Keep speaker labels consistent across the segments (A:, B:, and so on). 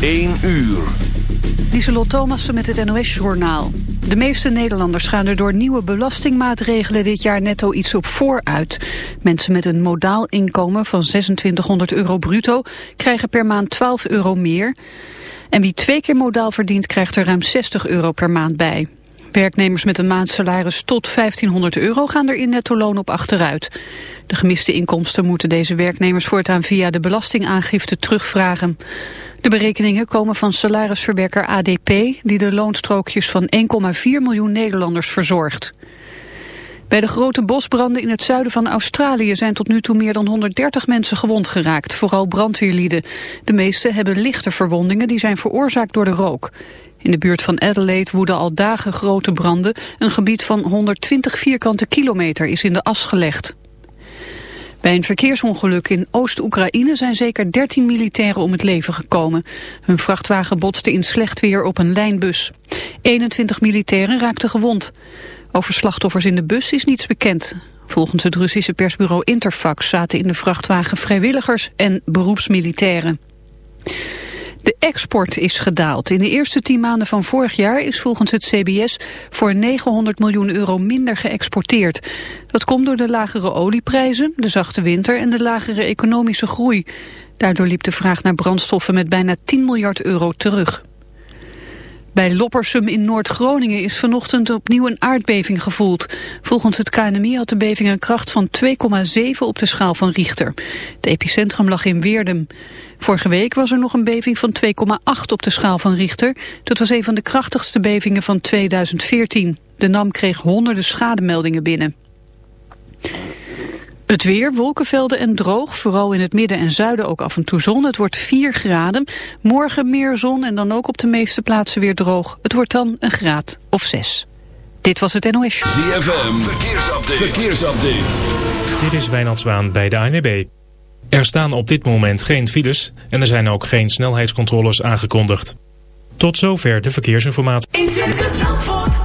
A: 1 uur.
B: Lieselot Thomassen met het NOS-journaal. De meeste Nederlanders gaan er door nieuwe belastingmaatregelen dit jaar netto iets op vooruit. Mensen met een modaal inkomen van 2600 euro bruto krijgen per maand 12 euro meer. En wie twee keer modaal verdient krijgt er ruim 60 euro per maand bij. Werknemers met een maandsalaris tot 1500 euro gaan er in netto loon op achteruit. De gemiste inkomsten moeten deze werknemers voortaan via de belastingaangifte terugvragen. De berekeningen komen van salarisverwerker ADP... die de loonstrookjes van 1,4 miljoen Nederlanders verzorgt. Bij de grote bosbranden in het zuiden van Australië zijn tot nu toe meer dan 130 mensen gewond geraakt, vooral brandweerlieden. De meeste hebben lichte verwondingen die zijn veroorzaakt door de rook. In de buurt van Adelaide woeden al dagen grote branden. Een gebied van 120 vierkante kilometer is in de as gelegd. Bij een verkeersongeluk in Oost-Oekraïne zijn zeker 13 militairen om het leven gekomen. Hun vrachtwagen botste in slecht weer op een lijnbus. 21 militairen raakten gewond. Over slachtoffers in de bus is niets bekend. Volgens het Russische persbureau Interfax zaten in de vrachtwagen vrijwilligers en beroepsmilitairen. De export is gedaald. In de eerste tien maanden van vorig jaar is volgens het CBS voor 900 miljoen euro minder geëxporteerd. Dat komt door de lagere olieprijzen, de zachte winter en de lagere economische groei. Daardoor liep de vraag naar brandstoffen met bijna 10 miljard euro terug. Bij Loppersum in Noord-Groningen is vanochtend opnieuw een aardbeving gevoeld. Volgens het KNMI had de beving een kracht van 2,7 op de schaal van Richter. Het epicentrum lag in Weerdum. Vorige week was er nog een beving van 2,8 op de schaal van Richter. Dat was een van de krachtigste bevingen van 2014. De NAM kreeg honderden schademeldingen binnen. Het weer, wolkenvelden en droog, vooral in het midden en zuiden ook af en toe zon. Het wordt 4 graden. Morgen meer zon en dan ook op de meeste plaatsen weer droog. Het wordt dan een graad of 6. Dit was het NOS Show.
A: ZFM, verkeersupdate. verkeersupdate.
C: Dit is Wijnand Zwaan bij de ANWB. Er staan op dit moment geen files en er zijn ook geen snelheidscontroles aangekondigd. Tot zover de verkeersinformatie.
D: In Circus Zandvoort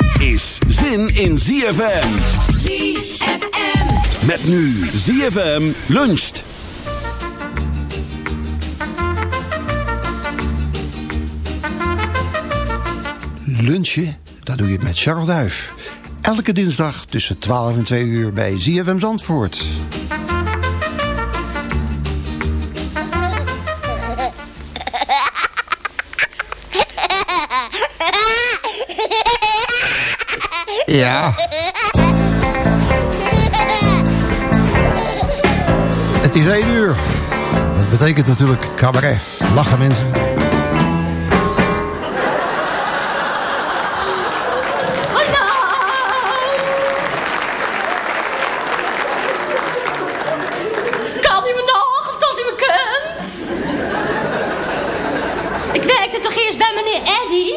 A: is zin in ZFM.
D: ZFM.
A: Met nu ZFM luncht.
E: lunchen, dat doe je met Charles Duif. Elke dinsdag tussen 12 en 2 uur bij ZFM Zandvoort. Ja. Het is 1 uur. Dat betekent natuurlijk cabaret. Lachen mensen.
F: Kan u me nog of dat u me kunt? Ik werkte toch eerst bij meneer Eddy?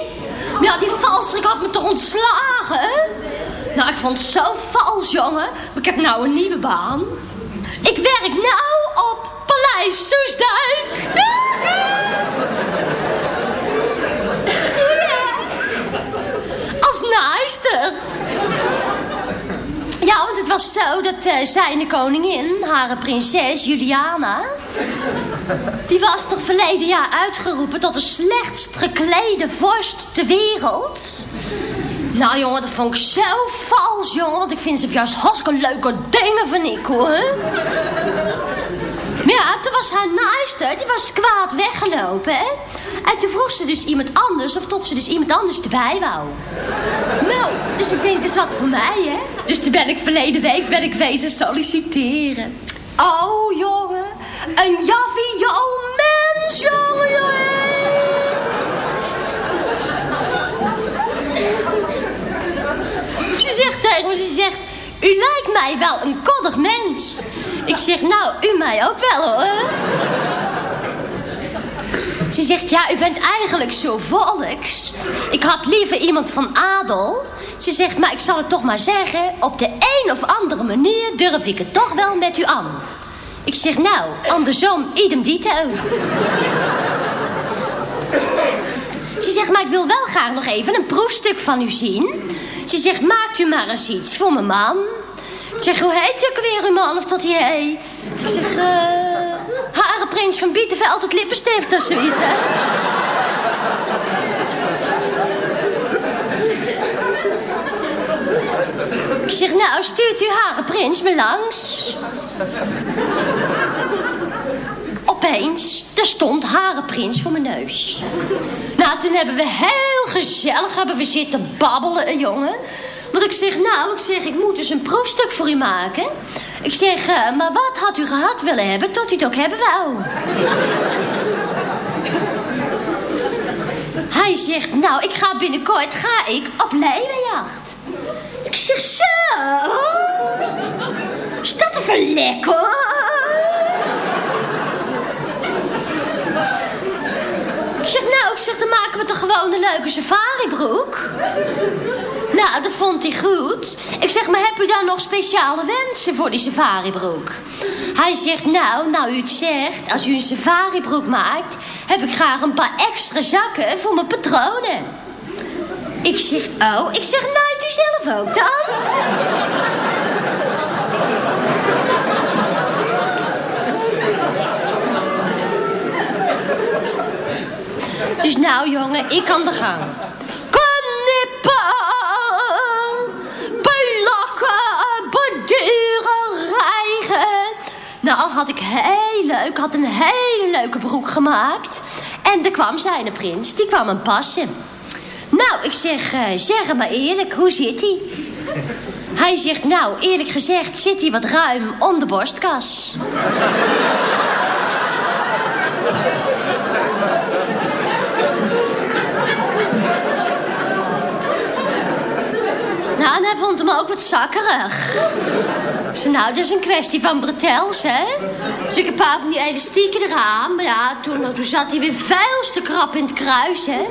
F: Ja, die valstrik had me toch ontslagen? vond zo vals, jongen. Ik heb nou een nieuwe baan. Ik werk nou op Paleis Soesdijk. Als naaister. Ja, want het was zo dat uh, zij koningin, haar prinses Juliana... die was toch verleden jaar uitgeroepen tot de slechtst geklede vorst ter wereld... Nou jongen, dat vond ik zo vals, jongen. Want ik vind ze juist hartstikke leuke dingen van ik, hoor. Ja, toen was haar naaister, die was kwaad weggelopen, hè. En toen vroeg ze dus iemand anders, of tot ze dus iemand anders erbij wou. Nou, dus ik denk, dat is wat voor mij, hè. Dus toen ben ik verleden week ben ik wezen solliciteren. Oh, jongen. Een jovial mens, jongen. Ze zegt tegen me, ze zegt... U lijkt mij wel een koddig mens. Ik zeg, nou, u mij ook wel, hoor. Ze zegt, ja, u bent eigenlijk zo volks. Ik had liever iemand van adel. Ze zegt, maar ik zal het toch maar zeggen... op de een of andere manier durf ik het toch wel met u aan. Ik zeg, nou, andersom, idem dito. Ze zegt, maar ik wil wel graag nog even een proefstuk van u zien. Ze zegt, maakt u maar eens iets voor mijn man. Ik zeg, hoe heet je ook weer uw man of dat hij heet? Ik zeg, eh... Harenprins van Bietenveld het lippenstift of zoiets, hè? Ik zeg, nou, stuurt u Harenprins me langs. Opeens, er stond Harenprins voor mijn neus. Nou, toen hebben we heel gezellig hebben we zitten babbelen, jongen. Want ik zeg, nou, ik zeg, ik moet dus een proefstuk voor u maken. Ik zeg, uh, maar wat had u gehad willen hebben tot u het ook hebben wou? Hij zegt, nou, ik ga binnenkort ga ik op leeuwenjacht. Ik zeg, zo. Is dat even lekker? Ik zeg, nou, ik zeg, dan maken we toch gewoon een leuke safaribroek? Nou, dat vond hij goed. Ik zeg, maar heb u dan nog speciale wensen voor die safaribroek? Hij zegt, nou, nou u het zegt, als u een safaribroek maakt... heb ik graag een paar extra zakken voor mijn patronen. Ik zeg, oh, ik zeg, naait u zelf ook dan? Dus nou, jongen, ik kan de gang. Knippen, belakken, borduren, rijgen. Nou, had ik heel leuk, had een hele leuke broek gemaakt. En er kwam zijn prins, die kwam hem passen. Nou, ik zeg, uh, zeg maar eerlijk, hoe zit hij? Hij zegt, nou, eerlijk gezegd zit hij wat ruim om de borstkas. Nou, hij vond hem ook wat zakkerig. Ik nou, dat is een kwestie van bretels, hè? Dus ik een paar van die elastieken eraan. Maar ja, toen, toen zat hij weer veel te krap in het kruis, hè?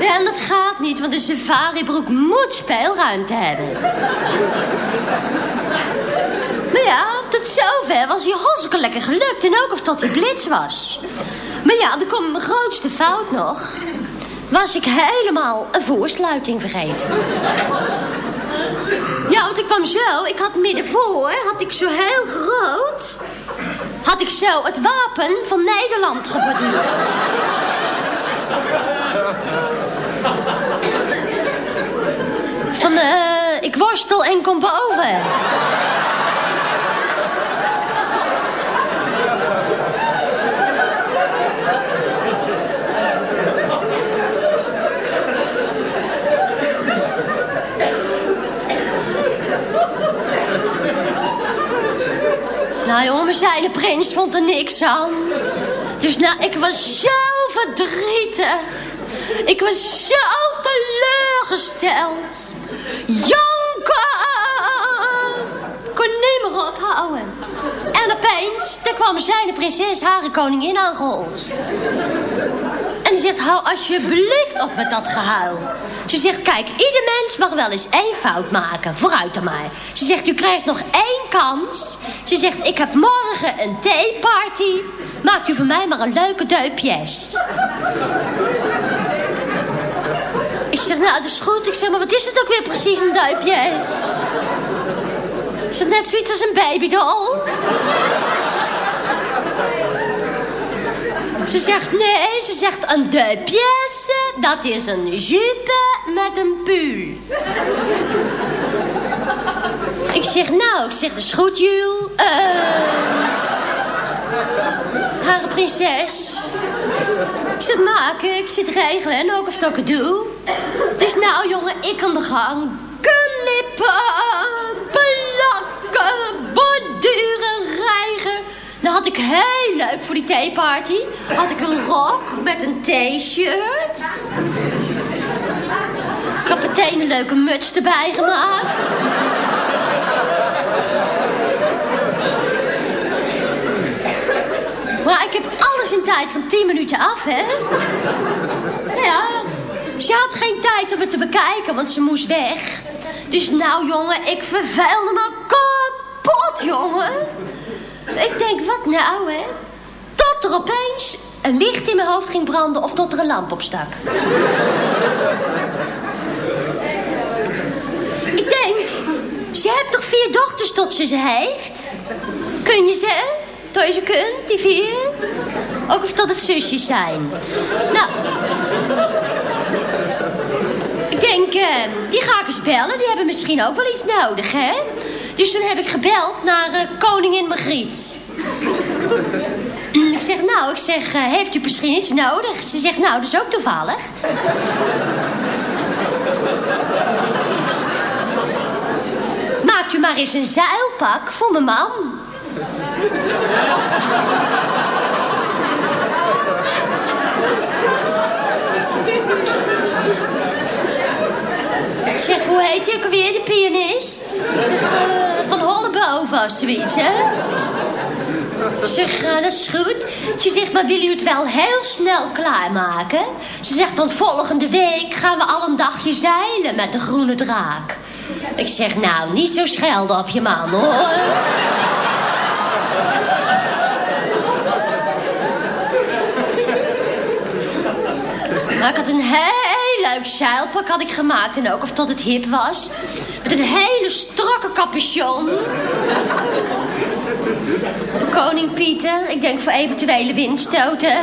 F: Ja, en dat gaat niet, want een safaribroek moet speelruimte hebben. Maar ja, tot zover was hij hartstikke lekker gelukt. En ook of tot hij blitz was. Maar ja, dan komt mijn grootste fout nog. Was ik helemaal een voorsluiting vergeten. Ja, want ik kwam zo. Ik had middenvoor, had ik zo heel groot... had ik zo het wapen van Nederland geborduurd. Van, eh, ik worstel en kom boven. Nou jongen, we zeiden prins vond er niks aan. Dus nou, ik was zo verdrietig. Ik was zo teleurgesteld. Janken! Kon niet meer ophouden. En opeens, daar kwam zijn prinses haar koningin aangehold. En die zegt, hou alsjeblieft op met dat gehuil. Ze zegt, kijk, ieder mens mag wel eens één fout maken. Vooruit dan maar. Ze zegt, u krijgt nog één kans. Ze zegt, ik heb morgen een theeparty. Maakt u voor mij maar een leuke deupjes. Ik zeg, nou, dat is goed. Ik zeg, maar wat is het ook weer precies, een duipjes? Is het net zoiets als een babydoll? Ze zegt, nee, ze zegt een duipjes, dat is een jupe met een puul. Ik zeg, nou, ik zeg, dat is goed, Jules. Eh... Hare prinses. Ik zit maken, ik zit regelen en ook of dat ik het doe. Dus nou jongen, ik aan de gang. Knippen, plakken, had ik heel leuk voor die theeparty. Had ik een rok met een t-shirt. Ik heb meteen een leuke muts erbij gemaakt. Maar ik heb alles in tijd van 10 minuten af, hè? Ja, ze had geen tijd om het te bekijken, want ze moest weg. Dus nou, jongen, ik verveelde me kapot, jongen. Ik denk, wat nou, hè? Tot er opeens een licht in mijn hoofd ging branden of tot er een lamp opstak. ik denk, ze heeft toch vier dochters tot ze ze heeft? Kun je ze? Je ze kunt, die vier? Ook of dat het zusjes zijn. Nou, ik denk, eh, die ga ik eens bellen. Die hebben misschien ook wel iets nodig, hè? Dus toen heb ik gebeld naar eh, koningin Margriet. ik zeg, nou, ik zeg, eh, heeft u misschien iets nodig? Ze zegt, nou, dat is ook toevallig. Maakt u maar eens een zeilpak voor mijn man. Zeg, hoe heet je ook alweer, de pianist? Ik zeg, eh, van Holleboven of zoiets, hè? Zeg, eh, dat is goed. Ze zegt, maar wil u het wel heel snel klaarmaken? Ze zegt, want volgende week gaan we al een dagje zeilen met de groene draak. Ik zeg, nou, niet zo schelden op je man, hoor. Maar ik had een heel leuk zeilpak had ik gemaakt. En ook of dat het hip was. Met een hele strakke capuchon. Koning Pieter. Ik denk voor eventuele windstoten.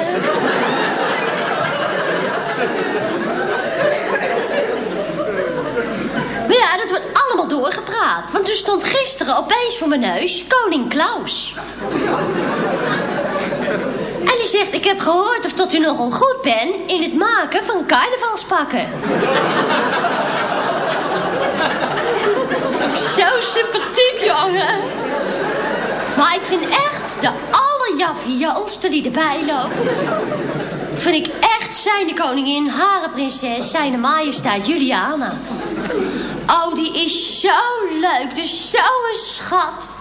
F: Maar ja, dat wordt allemaal doorgepraat. Want er stond gisteren opeens voor mijn neus Koning Klaus. Die zegt, ik heb gehoord of dat u nogal goed bent in het maken van carnavalspakken. Zo sympathiek, jongen. Maar ik vind echt de allerjavioolste die erbij loopt. Vind ik echt zijn koningin, hare prinses, zijn majesteit Juliana. Oh, die is zo leuk, dus zo'n schat.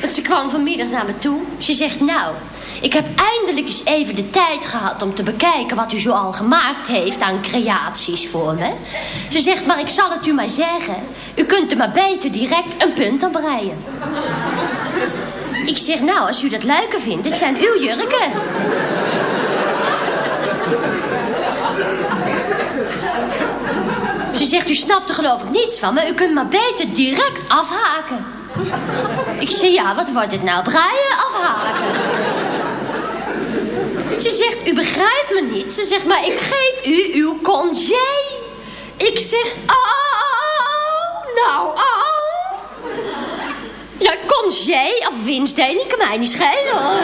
F: Want ze kwam vanmiddag naar me toe. Ze zegt, nou, ik heb eindelijk eens even de tijd gehad om te bekijken wat u zo al gemaakt heeft aan creaties voor me. Ze zegt, maar ik zal het u maar zeggen. U kunt er maar beter direct een punt op breien. Ik zeg, nou, als u dat leuker vindt, dit zijn uw jurken. Ze zegt, u snapt er geloof ik niets van, maar u kunt maar beter direct afhaken. Ik zeg, ja, wat wordt het nou? Breien, afhaken. Ze zegt, u begrijpt me niet. Ze zegt, maar ik geef u uw congé. Ik zeg, oh, nou, oh. Ja, congé of winstdeling kan mij niet schelen.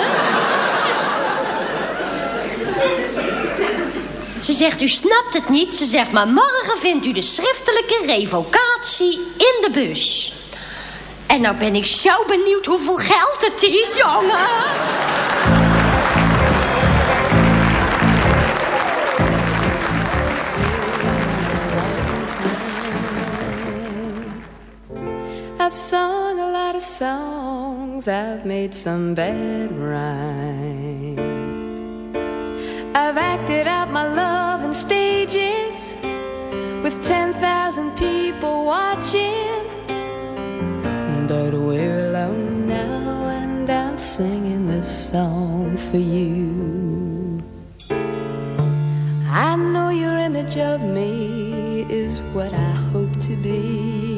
F: Ze zegt, u snapt het niet. Ze zegt, maar morgen vindt u de schriftelijke revocatie in de bus. En nou ben ik zo benieuwd hoeveel geld het is, jongen.
G: I've sung a lot of songs, I've made some bad rhyme. I've acted out my love in stages with 10,000 people watching. But we're alone now, and I'm singing this song for you. I know your image of me is what I hope to be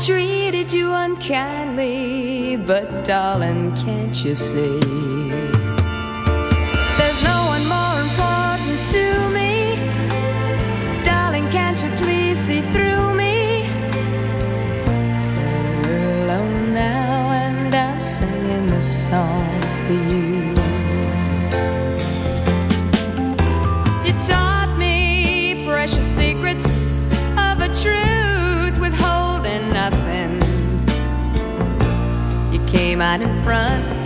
G: treated you unkindly, but darling, can't you see? right in front.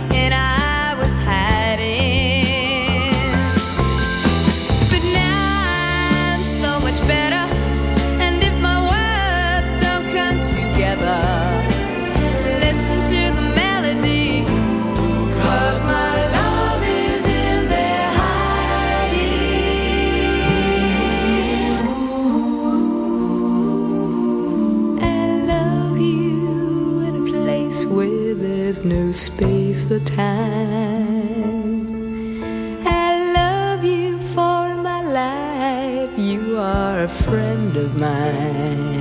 G: mine.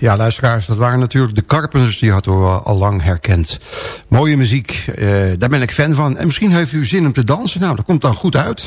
E: Ja, luisteraars, dat waren natuurlijk de Carpenters. Die hadden we al lang herkend. Mooie muziek, eh, daar ben ik fan van. En misschien heeft u zin om te dansen. Nou, dat komt dan goed uit.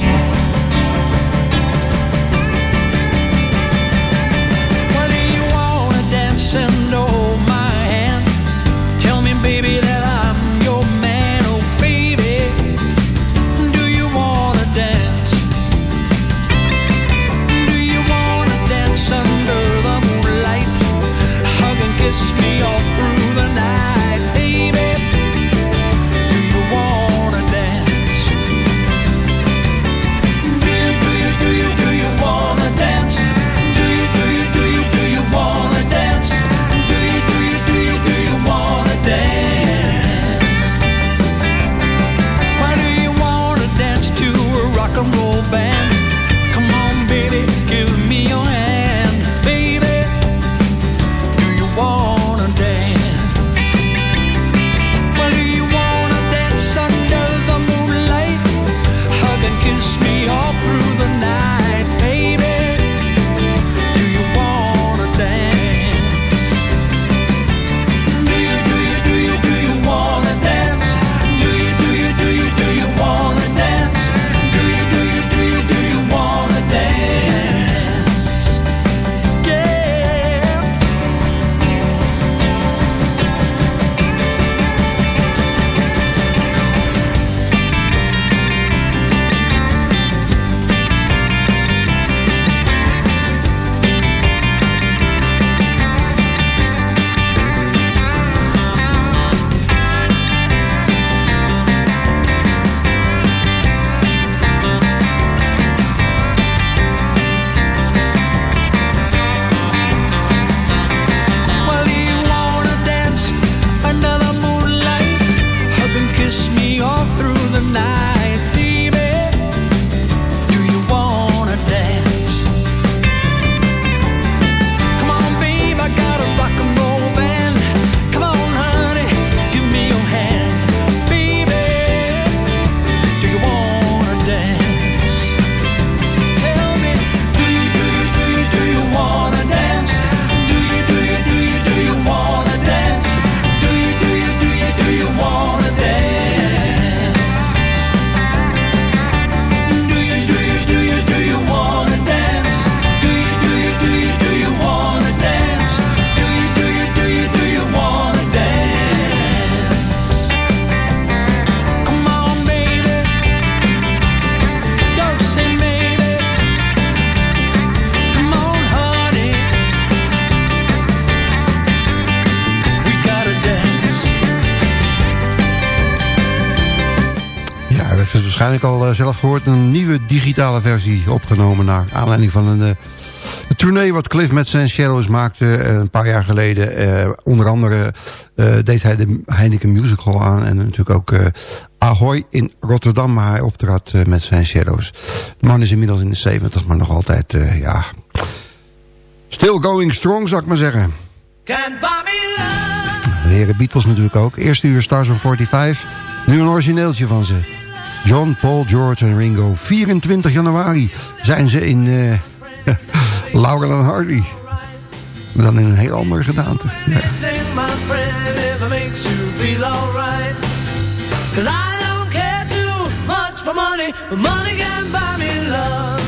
E: Digitale versie opgenomen... naar aanleiding van een, uh, een tournee wat Cliff met zijn Shadows maakte... Uh, een paar jaar geleden. onder andere deed hij de Heineken Musical aan... en natuurlijk ook Ahoy in Rotterdam... waar hij optrad met zijn Shadows. De man is inmiddels in de 70, maar nog altijd... ja, still going strong, zou ik maar zeggen.
H: Can't buy me love.
E: De heren Beatles natuurlijk ook. Eerste uur Stars on 45... Nu een origineeltje van ze. John, Paul, George en Ringo. 24 januari zijn ze in uh, Laurel en Hardy. Maar dan in een heel andere gedaante.
H: Love.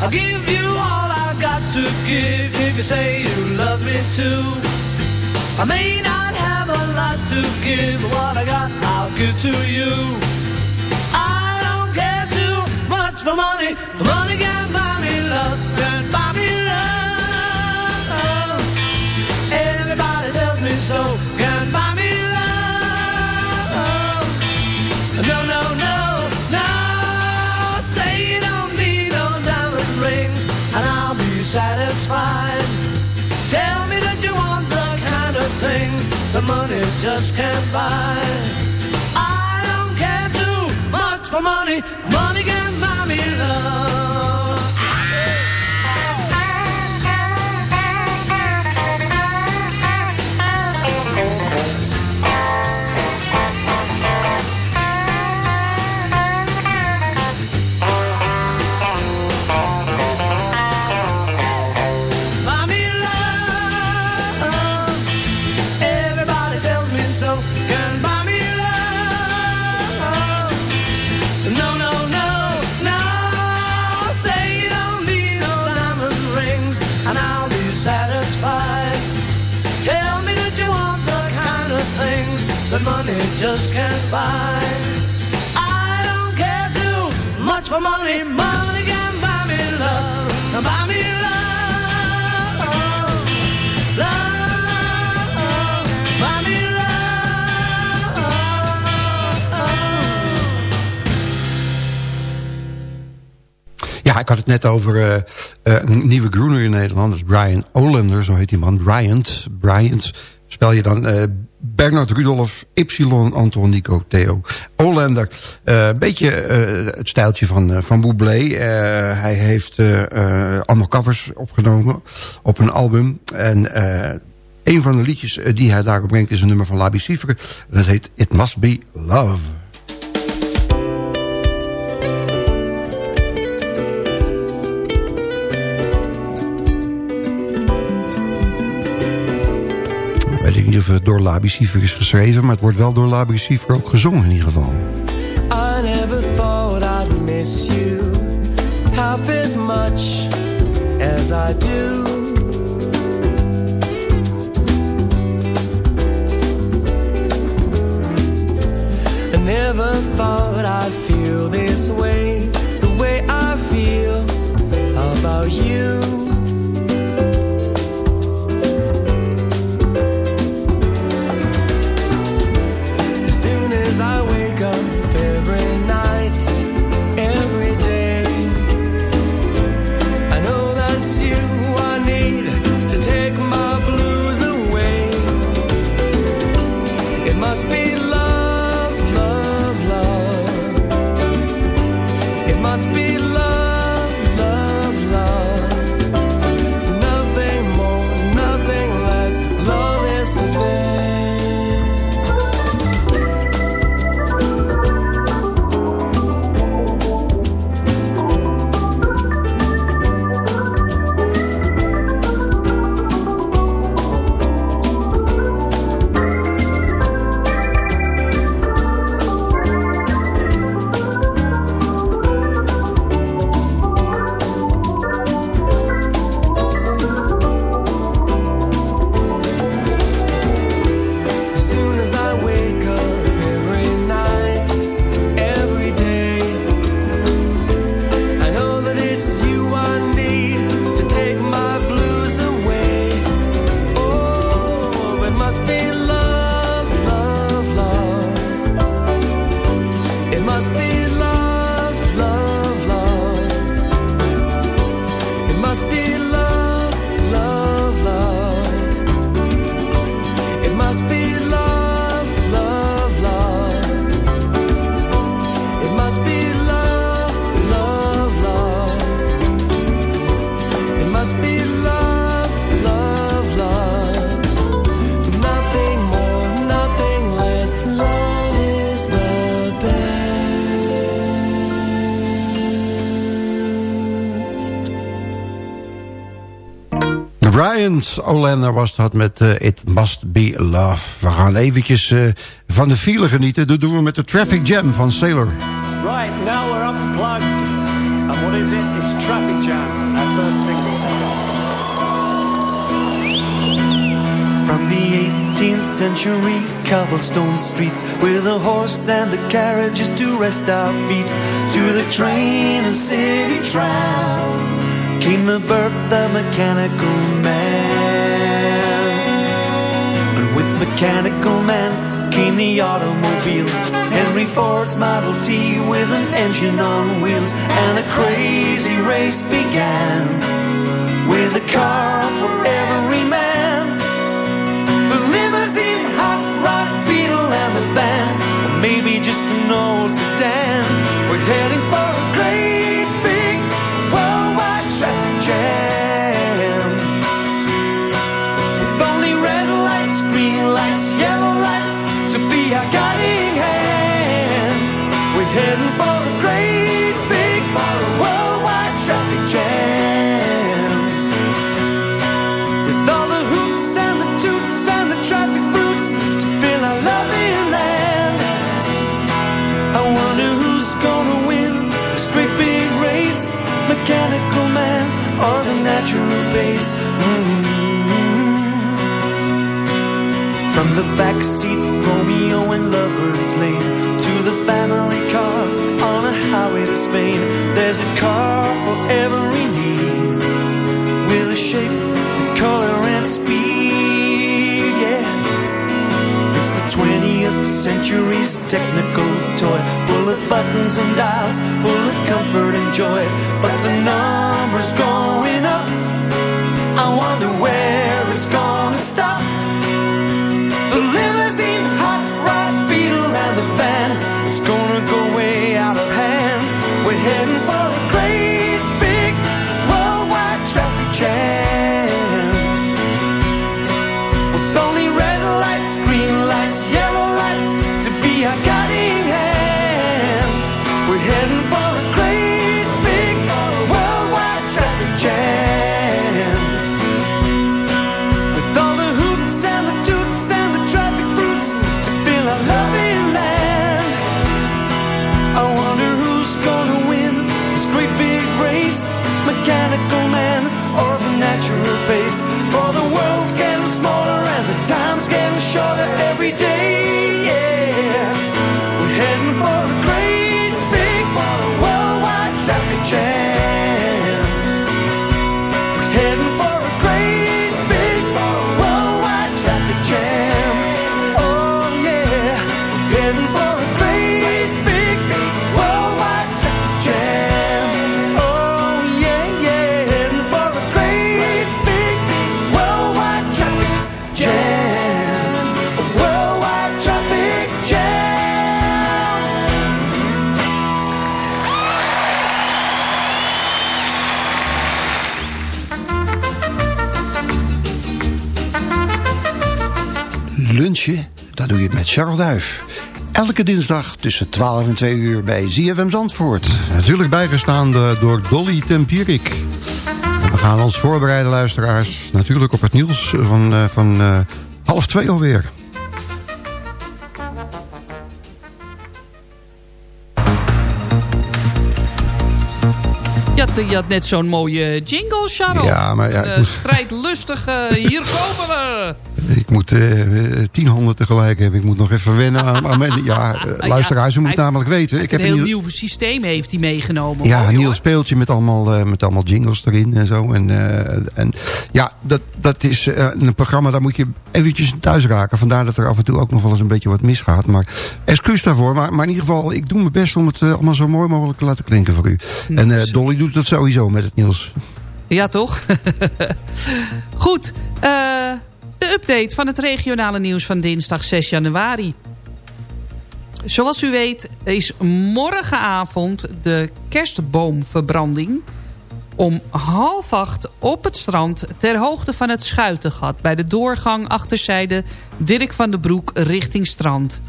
H: I'll give you all I've got to give if you say you love me too. I may not have a lot to give, but what I got I'll give to you. For money, money can buy me love, can buy me love. Everybody tells me so, can buy me love. No, no, no, no. Say you don't need no diamond rings, and I'll be satisfied. Tell me that you want the kind of things the money just can't buy. I don't care too much for money, money can buy me love. Buy. I don't care too much for money. Money can buy me love. Buy me love. Love. Buy me love.
E: Ja, ik had het net over eh, een nieuwe groener in Nederland. Brian Olander, zo heet die man. Bryant. Bryant spel je dan eh, Bernard Rudolf, Ypsilon, Anton, Nico, Theo. Olander. Eh, Een beetje eh, het stijltje van, van Bublé. Eh, hij heeft allemaal covers opgenomen op een album. En een van de liedjes die hij daarop brengt is een nummer van Labi Siefre. En dat heet It Must Be Love. Door Labi Siefre is geschreven... maar het wordt wel door Labi Siefre ook gezongen in ieder geval.
I: I never thought I'd miss you half as much as I do. I never thought I'd feel this way, the way I feel about you.
E: Bryant Olander was dat met uh, It Must Be Love. We gaan eventjes uh, van de file genieten. Dat doen we met de Traffic Jam van Sailor.
I: Right, now we're unplugged. And what is it? It's Traffic Jam, our first single. From the 18th century cobblestone streets With a horse and the carriages to rest our feet To the train and city tram Came the birth of mechanical man mechanical man came the automobile. Henry Ford's Model T with an engine on wheels And a crazy race began. With a car for every man. The limousine, hot rod, beetle and the band Or maybe just an old sedan. We're heading for a great big worldwide traffic jam jam With all the hoots and the toots and the traffic brutes To fill our land. I wonder who's gonna win this great big race? Mechanical man or the natural base mm From the backseat Romeo and Lover's Lane. To the family highway to Spain. There's a car for every need With a shape, color and speed, yeah. It's the 20th century's technical toy. Full of buttons and dials, full of comfort and joy. But the number's going
E: Charles Duif. Elke dinsdag tussen 12 en 2 uur bij ZFM Zandvoort. Natuurlijk bijgestaan door Dolly Tempierik. We gaan ons voorbereiden, luisteraars. Natuurlijk op het nieuws van, eh, van eh, half twee alweer.
J: Je had, je had net zo'n mooie jingle, Charles.
E: Ja, maar ja, ik
J: Eh,
E: moet-
J: strijdlustig, eh, hier komen we.
E: Ik moet eh, eh, tien handen tegelijk hebben. Ik moet nog even wennen aan, aan mijn... Ja, eh, luisteraars, u moet namelijk weten. Ik heb
J: een heel
E: nieuw,
J: nieuw systeem heeft hij meegenomen.
E: Ja, een nieuw speeltje met allemaal, met allemaal jingles erin en zo. En, en ja, dat, dat is een programma, daar moet je eventjes thuis raken. Vandaar dat er af en toe ook nog wel eens een beetje wat misgaat. Maar excuus daarvoor. Maar, maar in ieder geval, ik doe mijn best om het allemaal zo mooi mogelijk te laten klinken voor u. En eh, Dolly doet dat sowieso met het nieuws.
J: Ja, toch? Goed. eh, de update van het regionale nieuws van dinsdag 6 januari. Zoals u weet is morgenavond de kerstboomverbranding... om half acht op het strand ter hoogte van het Schuitengat... bij de doorgang achterzijde Dirk van den Broek richting strand.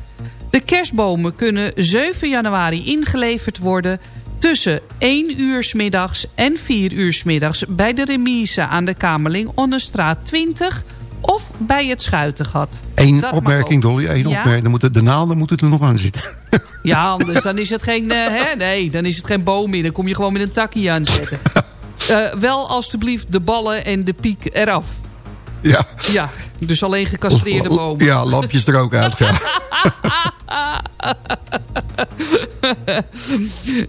J: De kerstbomen kunnen 7 januari ingeleverd worden... Tussen 1 uur 's middags en 4 uur 's middags bij de remise aan de Kamerling Onnestraat 20 of bij het Schuitengat.
E: Eén
J: Dat
E: opmerking. Dolly. Één
J: Ja?
E: opmerking. Dan moeten, de naalden moeten er nog aan zitten.
J: Ja, anders dan is het geen, eh, hè? Nee, dan is het geen boom meer. Dan kom je gewoon met een takkie aanzetten. Eh wel alstublieft de ballen en de piek eraf.
E: Ja.
J: Ja, dus alleen gecastreerde bomen.
E: Ja, lampjes er ook uit.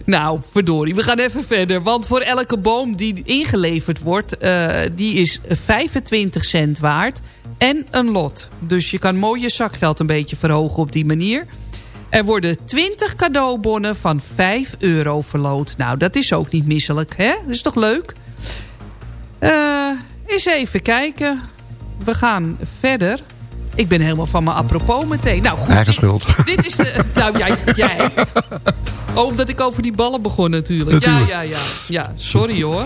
J: Nou, verdorie, we gaan even verder. Want voor elke boom die ingeleverd wordt... eh, die is 25 cent waard en een lot. Dus je kan mooi je zakgeld een beetje verhogen op die manier. Er worden 20 cadeaubonnen van 5 euro verloot. Nou, dat is ook niet misselijk, hè? Dat is toch leuk? Eh, eens even kijken. We gaan verder. Ik ben helemaal van mijn apropos meteen. Nou, goed.
E: Eigen schuld.
J: Dit is de... Nou, jij... jij. Oh, omdat ik over die ballen begon natuurlijk.
E: Natuurlijk.
J: Ja, ja, ja. Ja, sorry hoor.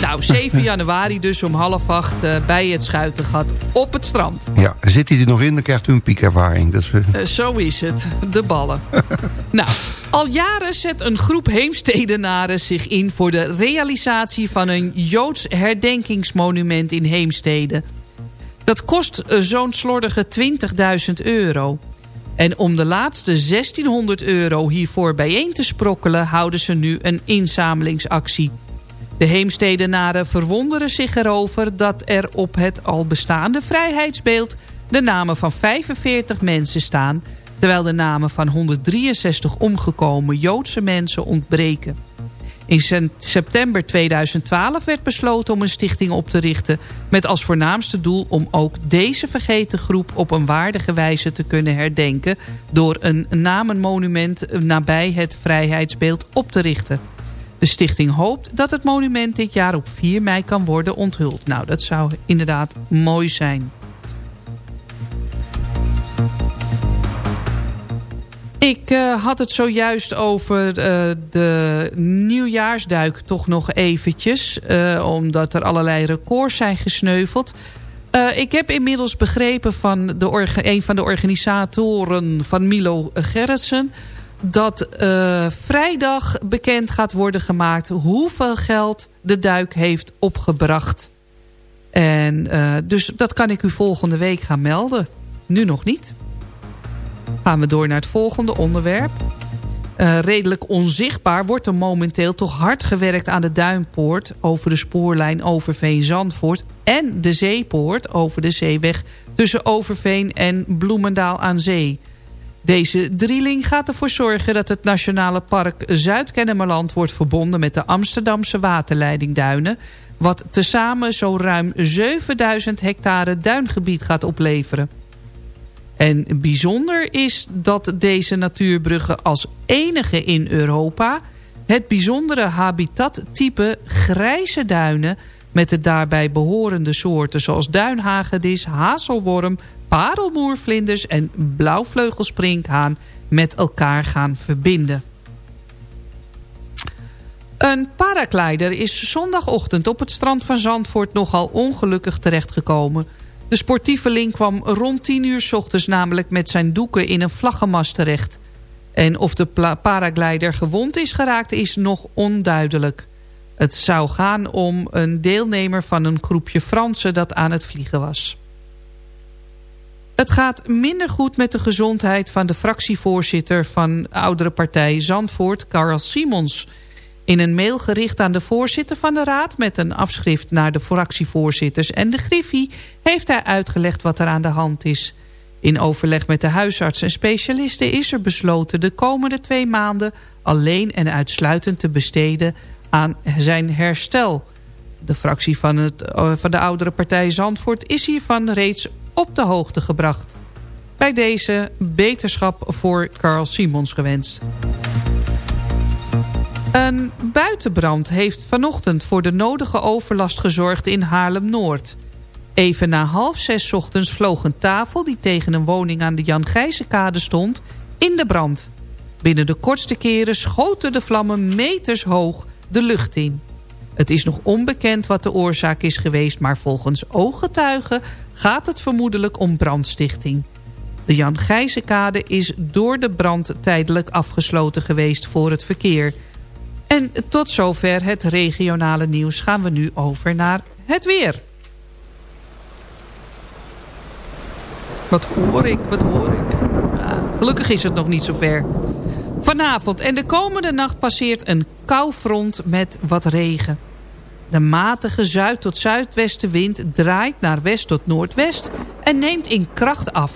J: nou, 7 januari dus om half acht eh, bij het Schuitengat op het strand.
E: Ja, zit hij er nog in, dan krijgt u een piekervaring. Dat is, eh,
J: Eh, zo is het, de ballen. nou, al jaren zet een groep Heemstedenaren zich in... voor de realisatie van een Joods herdenkingsmonument in Heemstede. Dat kost eh, zo'n slordige 20.000 euro. En om de laatste 1600 euro hiervoor bijeen te sprokkelen... houden ze nu een inzamelingsactie. De Heemstedenaren verwonderen zich erover dat er op het al bestaande vrijheidsbeeld... de namen van 45 mensen staan... terwijl de namen van 163 omgekomen Joodse mensen ontbreken. In september 2012 werd besloten om een stichting op te richten... met als voornaamste doel om ook deze vergeten groep... op een waardige wijze te kunnen herdenken... door een namenmonument nabij het vrijheidsbeeld op te richten. De stichting hoopt dat het monument dit jaar op 4 mei kan worden onthuld. Nou, dat zou inderdaad mooi zijn. Ik eh, had het zojuist over eh, de nieuwjaarsduik toch nog eventjes. eh, omdat er allerlei records zijn gesneuveld. Ik heb inmiddels begrepen van de een van de organisatoren van Milo Gerritsen... dat vrijdag bekend gaat worden gemaakt hoeveel geld de duik heeft opgebracht. En dus dat kan ik u volgende week gaan melden. Nu nog niet. Gaan we door naar het volgende onderwerp. Eh, redelijk onzichtbaar wordt er momenteel toch hard gewerkt aan de Duinpoort... over de spoorlijn Overveen-Zandvoort... en de Zeepoort over de zeeweg tussen Overveen en Bloemendaal aan Zee. Deze drieling gaat ervoor zorgen dat het Nationale Park Zuid-Kennemerland... wordt verbonden met de Amsterdamse waterleidingduinen... wat tezamen zo ruim 7000 hectare duingebied gaat opleveren. En bijzonder is dat deze natuurbruggen als enige in Europa... het bijzondere habitattype grijze duinen... met de daarbij behorende soorten zoals duinhagedis, hazelworm... parelmoervlinders en blauwvleugelsprinkhaan met elkaar gaan verbinden. Een paraglider is zondagochtend op het strand van Zandvoort nogal ongelukkig terechtgekomen. De sportieveling kwam rond 10 uur 's ochtends namelijk met zijn doeken in een vlaggenmast terecht. En of de paraglider gewond is geraakt is nog onduidelijk. Het zou gaan om een deelnemer van een groepje Fransen dat aan het vliegen was. Het gaat minder goed met de gezondheid van de fractievoorzitter van oudere partij Zandvoort, Karl Simons. In een mail gericht aan de voorzitter van de raad... met een afschrift naar de fractievoorzitters en de griffie... heeft hij uitgelegd wat er aan de hand is. In overleg met de huisarts en specialisten is er besloten... de komende twee maanden alleen en uitsluitend te besteden aan zijn herstel. De fractie van, het, eh, van de oudere partij Zandvoort is hiervan reeds op de hoogte gebracht. Bij deze beterschap voor Carl Simons gewenst. Een buitenbrand heeft vanochtend voor de nodige overlast gezorgd in Haarlem-Noord. Even na half zes ochtends vloog een tafel die tegen een woning aan de Jan Gijzenkade stond in de brand. Binnen de kortste keren schoten de vlammen meters hoog de lucht in. Het is nog onbekend wat de oorzaak is geweest... maar volgens ooggetuigen gaat het vermoedelijk om brandstichting. De Jan Gijzenkade is door de brand tijdelijk afgesloten geweest voor het verkeer. En tot zover het regionale nieuws gaan we nu over naar het weer. Wat hoor ik, wat hoor ik. Gelukkig is het nog niet zo ver. Vanavond en de komende nacht passeert een koufront met wat regen. De matige zuid- tot zuidwestenwind draait naar west tot noordwest en neemt in kracht af.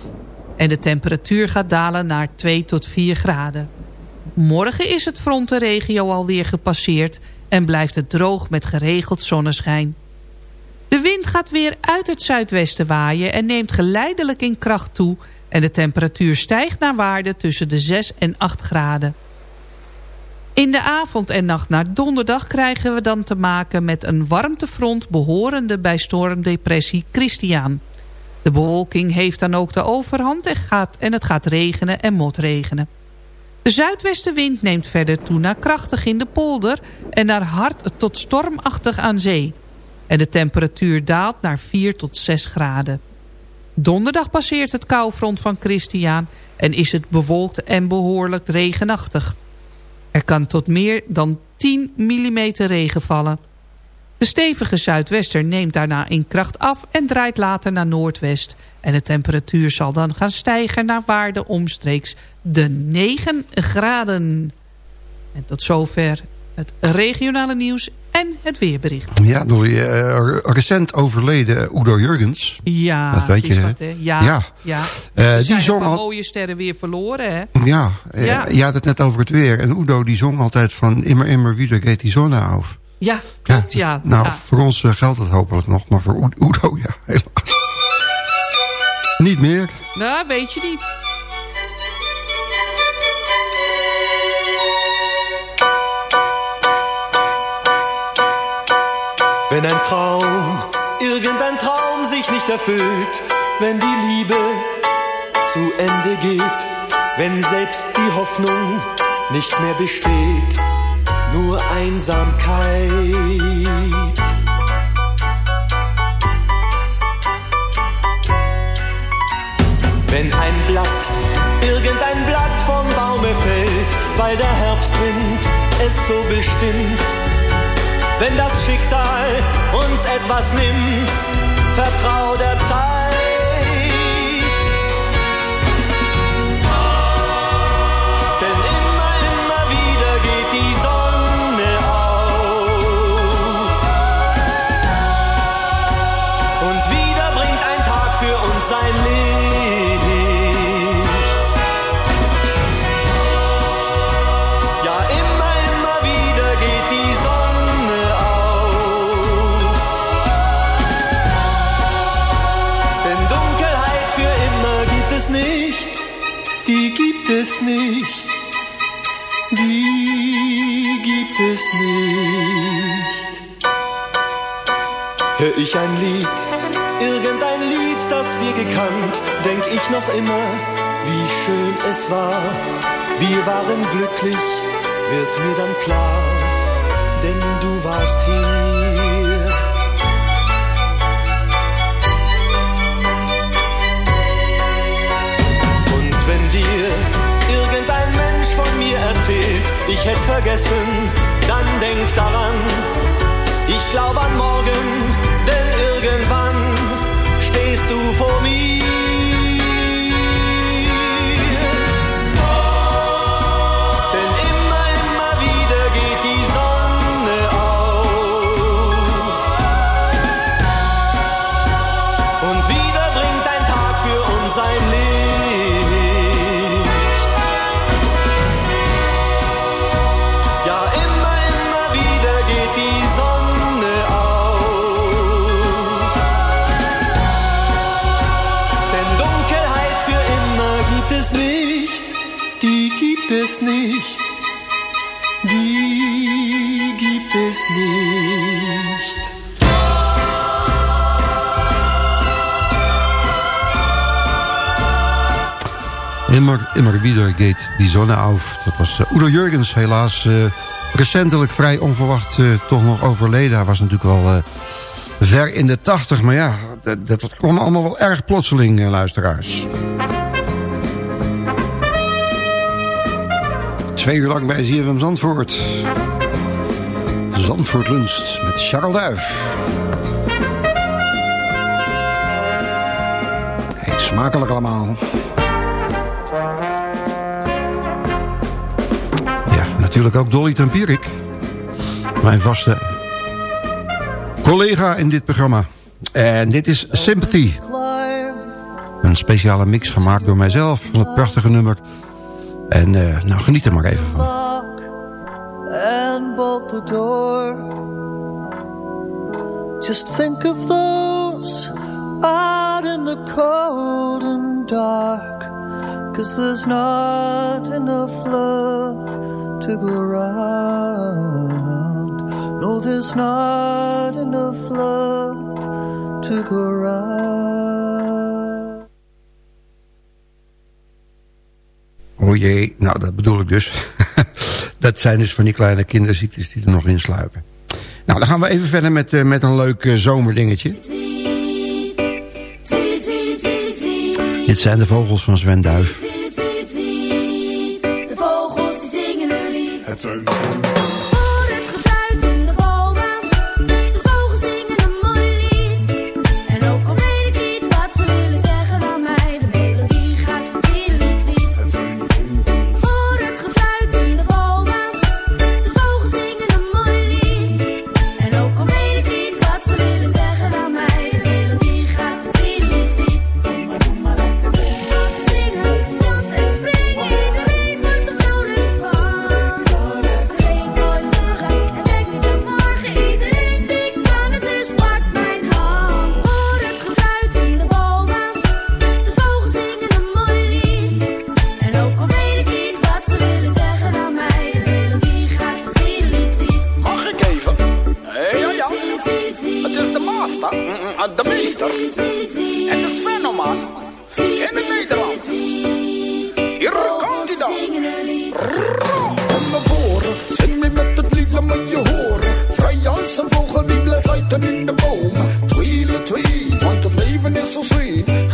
J: En de temperatuur gaat dalen naar 2 tot 4 graden. Morgen is het frontenregio alweer gepasseerd en blijft het droog met geregeld zonneschijn. De wind gaat weer uit het zuidwesten waaien en neemt geleidelijk in kracht toe... en de temperatuur stijgt naar waarde tussen de 6 en 8 graden. In de avond en nacht naar donderdag krijgen we dan te maken met een warmtefront... behorende bij stormdepressie Christiaan. De bewolking heeft dan ook de overhand en, gaat, en het gaat regenen en motregenen. De zuidwestenwind neemt verder toe naar krachtig in de polder... en naar hard tot stormachtig aan zee. En de temperatuur daalt naar 4 tot 6 graden. Donderdag passeert het koufront van Christiaan... en is het bewolkt en behoorlijk regenachtig. Er kan tot meer dan 10 mm regen vallen. De stevige zuidwester neemt daarna in kracht af en draait later naar noordwest. En de temperatuur zal dan gaan stijgen naar waarde omstreeks de 9 graden. En tot zover het regionale nieuws en het weerbericht.
E: Ja, door je eh, recent overleden Udo Jurgens.
J: Ja,
E: dat weet je.
J: wat, hè? Ja,
E: Ja.
J: ja.
E: Eh, die zong al-
J: mooie sterren weer verloren, hè?
E: Ja,
J: Ja.
E: je had het net over het weer. En Udo die zong altijd van immer, immer wieder geht die Sonne auf.
J: Ja, klopt, ja.
E: Nou,
J: ja.
E: voor ons eh, geldt dat hopelijk nog. Maar voor Udo, ja, helaas. Niet meer.
J: Nou, weet je niet.
K: Wenn ein Traum, irgendein Traum sich nicht erfüllt, wenn die Liebe zu Ende geht, wenn selbst die Hoffnung nicht mehr besteht, nur Einsamkeit. Wenn ein Blatt, irgendein Blatt vom Baume fällt, weil der Herbstwind es so bestimmt, wenn das Schicksal uns etwas nimmt, vertrau der Zeit. Gibt es nicht, die gibt es nicht. Hör ich ein Lied, irgendein Lied, das wir gekannt, denk ich noch immer, wie schön es war. Wir waren glücklich, wird mir dann klar, denn du warst hier. Hätte vergessen, dann denk daran, ich glaube an morgen, denn irgendwann stehst du vor mir. Nicht, die gibt es nicht.
E: Immer, immer wieder geht die Sonne auf. Dat was eh, Udo Jurgens, helaas eh, recentelijk vrij onverwacht eh, toch nog overleden. Hij was natuurlijk wel ver in de tachtig, maar ja, dat, dat kwam allemaal wel erg plotseling, luisteraars. Twee uur lang bij ZFM Zandvoort. Zandvoort Lunst met Charles Duif. Heet smakelijk allemaal. Ja, natuurlijk ook Dolly Tempierik. Mijn vaste collega in dit programma. En dit is Sympathy. Een speciale mix gemaakt door mijzelf van het prachtige nummer. En uh, nou, geniet er maar even van.
H: and bolt the door. Just think of those out in the cold and dark. Cause there's not enough love to go around. No, there's not enough love to go around.
E: O jee, nou dat bedoel ik dus. dat zijn dus van die kleine kinderziektes die er nog in sluipen. Nou, dan gaan we even verder met, uh, met een leuk uh, zomerdingetje. Dit zijn de vogels van Sven Duif.
L: De vogels die zingen hun lied.
M: Het zijn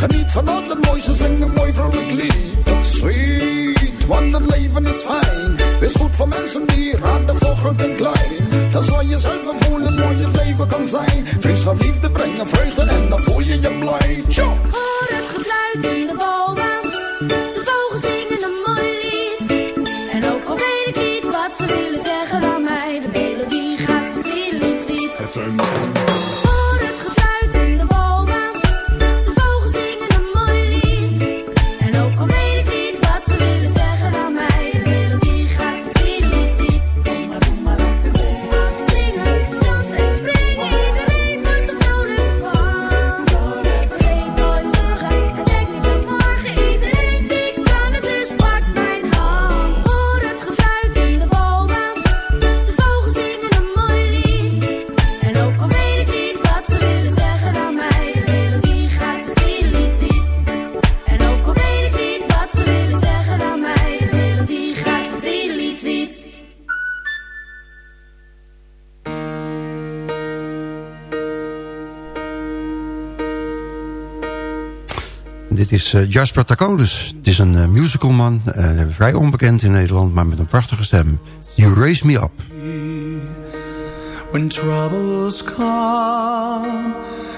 M: Geniet van al het mooiste, zing een mooi vrolijk lied. Dat sweet, want het leven is fijn. Wees goed voor mensen die raden voor groot en klein. Dat zal je zelf voelen, hoe het leven kan zijn. Vriendschap, liefde brengen vreugde en dan voel je je blij. Tjo!
E: Uh, Jasper Takonis. Het is een uh, musicalman, uh, vrij onbekend in Nederland, maar met een prachtige stem. You Raise Me Up.
N: When troubles come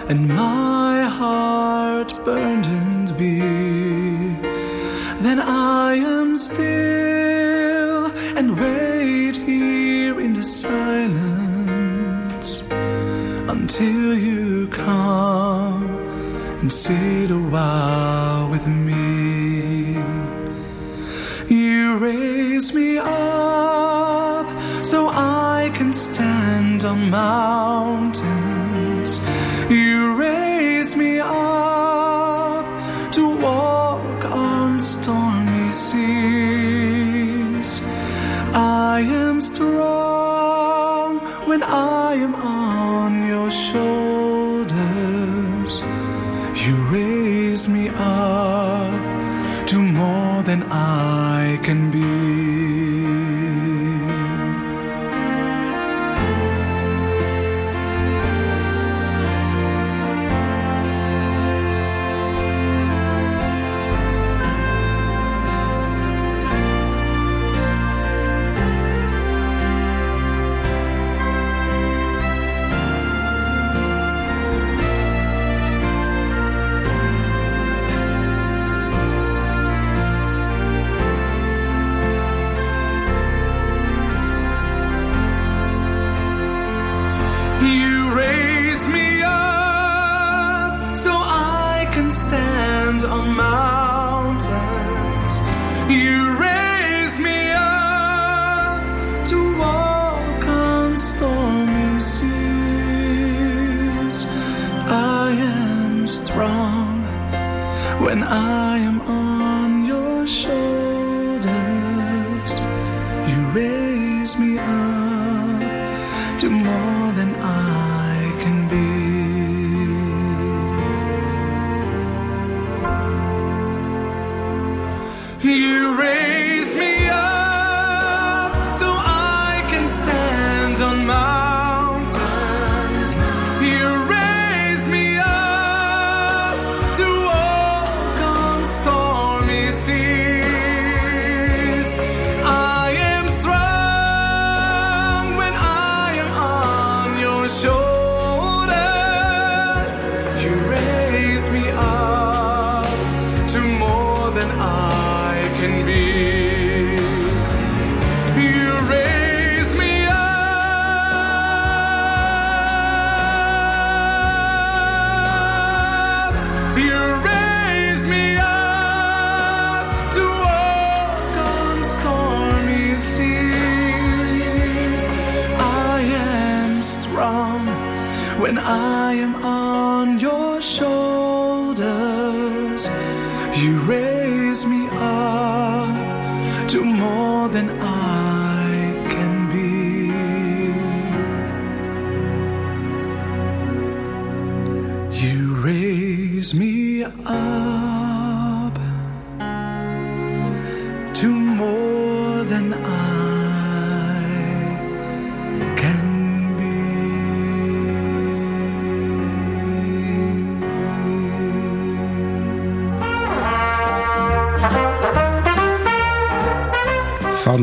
N: and my heart burdens be, then I am still and wait here in the silence until you come and sit a while can stand on mountains.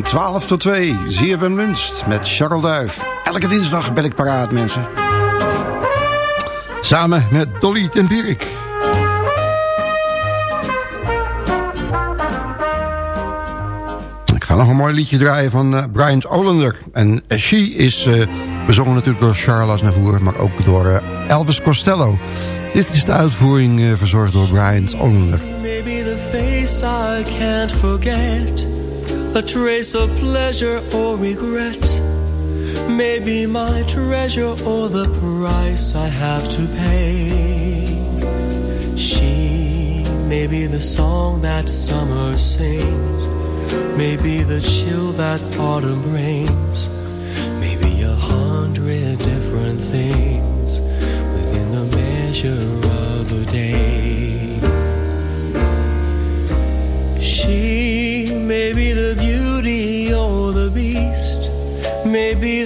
E: 12 tot 2, ZFM Lunch met Charles Duif. Elke dinsdag ben ik paraat, mensen. Samen met Dolly ten Pierik. Ik ga nog een mooi liedje draaien van eh, Bryant Olander. En eh, She is eh, bezongen natuurlijk door Charles Navour, maar ook door Elvis Costello. Dit is de uitvoering verzorgd door Bryant Olander.
O: Maybe the face I can't forget, a trace of pleasure or regret. Maybe my treasure or the price I have to pay. She may be the song that summer sings, maybe the chill that autumn brings,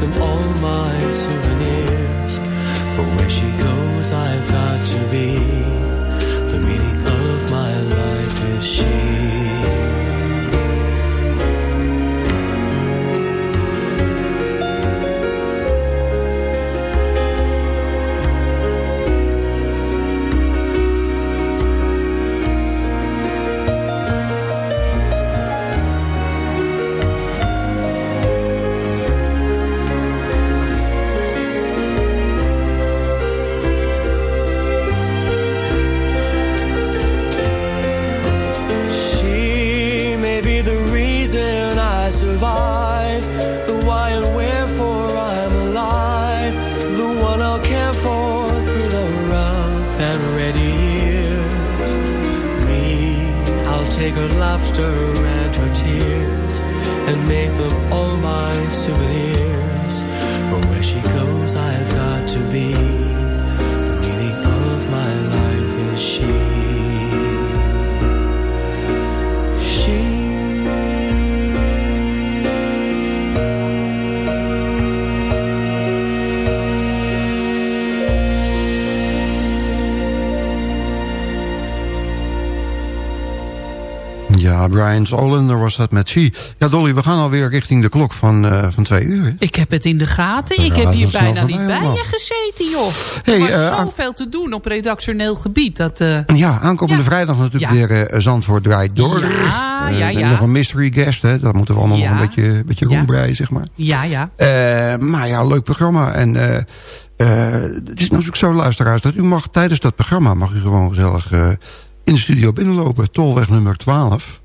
O: them all my souvenirs. For where she goes, I've
E: Brian Olander was dat met She. Ja, Dolly, we gaan alweer richting de klok van, eh, van twee uur. hè?
J: Ik heb het in de gaten. Ik heb hier bijna niet bij je gezeten, joh.
E: Hey,
J: er was
E: eh,
J: zoveel te doen op redactioneel gebied. Dat, eh,
E: Ja, aankomende vrijdag natuurlijk
J: Ja.
E: weer Zandvoort draait door.
J: Ja, ja,
E: en
J: ja.
E: Nog een mystery guest, hè. Dat moeten we allemaal nog een beetje, beetje rondbreien, zeg maar.
J: ja, ja.
E: Maar ja, leuk programma. En het is natuurlijk zo, luisteraars, dat u mag tijdens dat programma... mag u gewoon gezellig in de studio binnenlopen. Tolweg nummer 12.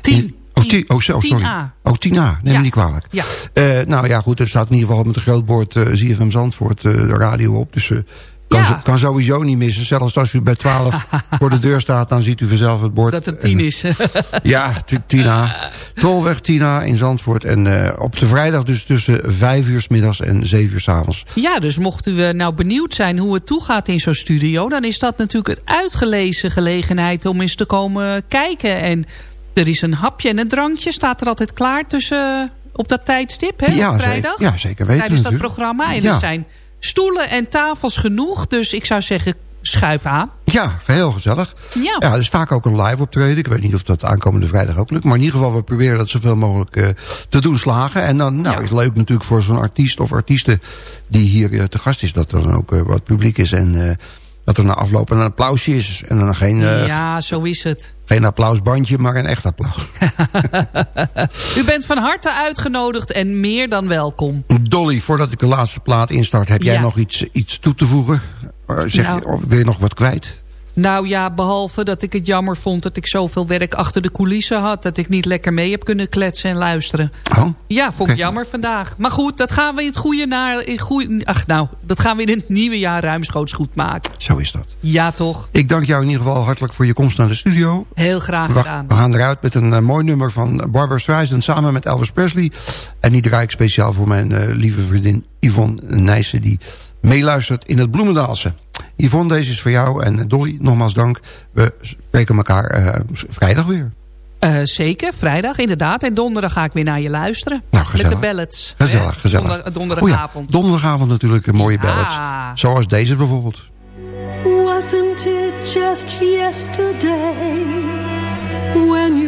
J: 10.
E: Oh, tien, oh, zo, sorry.
J: 10A.
E: Oh, 10A, neem
J: Ja.
E: me niet kwalijk.
J: Ja.
E: Eh, nou ja, goed, er staat in ieder geval met een groot bord eh ZFM Zandvoort eh, de radio op. Dus kan,
J: Ja.
E: kan sowieso niet missen. Zelfs als u bij 12 voor de deur staat, dan ziet u vanzelf het bord.
J: Dat het 10
E: En,
J: is.
E: ja, Tina. Tolweg Tina in Zandvoort. En op de vrijdag dus tussen 5 uur 's middags en 7 uur 's avonds.
J: Ja, dus mocht u nou benieuwd zijn hoe het toegaat in zo'n studio... dan is dat natuurlijk een uitgelezen gelegenheid om eens te komen kijken. En er is een hapje en een drankje, staat er altijd klaar tussen, eh, op dat tijdstip, hè,
E: Ja, zeker.
J: vrijdag.
E: Ja, zeker weten
J: Tijdens dat
E: natuurlijk.
J: programma. En
E: Ja.
J: er zijn stoelen en tafels genoeg. Dus ik zou zeggen, schuif aan.
E: Ja, heel gezellig.
J: Ja.
E: Ja, er is vaak ook een live optreden. Ik weet niet of dat aankomende vrijdag ook lukt. Maar in ieder geval, we proberen dat zoveel mogelijk eh, te doen slagen. En dan nou,
J: Ja.
E: is het leuk natuurlijk voor zo'n artiest of artiesten die hier eh, te gast is. Dat er dan ook wat publiek is en dat er na afloop een applausje is. En dan geen, eh,
J: ja, zo is het.
E: geen applausbandje, maar een echt applaus.
J: U bent van harte uitgenodigd en meer dan welkom.
E: Dolly, voordat ik de laatste plaat instart, heb jij
J: Ja.
E: nog iets, iets toe te voegen? Zeg,
J: Nou.
E: je, of wil je nog wat kwijt?
J: Nou ja, behalve dat ik het jammer vond dat ik zoveel werk achter de coulissen had. Dat ik niet lekker mee heb kunnen kletsen en luisteren.
E: Oh,
J: Ja, vond ik jammer vandaag. Maar goed, dat gaan we in het goede naar... In goeie, ach nou, dat gaan we in het nieuwe jaar ruimschoots goed maken.
E: zo is dat.
J: Ja, toch?
E: Ik dank jou in ieder geval hartelijk voor je komst naar de studio.
J: Heel graag
E: We,
J: gedaan.
E: we gaan eruit met een eh, mooi nummer van Barbara Streisand samen met Elvis Presley. En die draai ik speciaal voor mijn eh, lieve vriendin Yvonne Nijssen... die meeluistert in het Bloemendaalse. Yvonne, deze is voor jou. En eh, Dolly, nogmaals dank. We spreken elkaar eh, vrijdag weer.
J: Eh, zeker, vrijdag inderdaad. En donderdag ga ik weer naar je luisteren.
E: Nou, gezellig.
J: Met de ballads.
E: Gezellig,
J: hè?
E: gezellig.
J: Donder- donderdagavond.
E: Oh ja, donderdagavond natuurlijk een mooie
J: Ja.
E: ballads. Zoals deze bijvoorbeeld.
G: Wasn't it just yesterday when you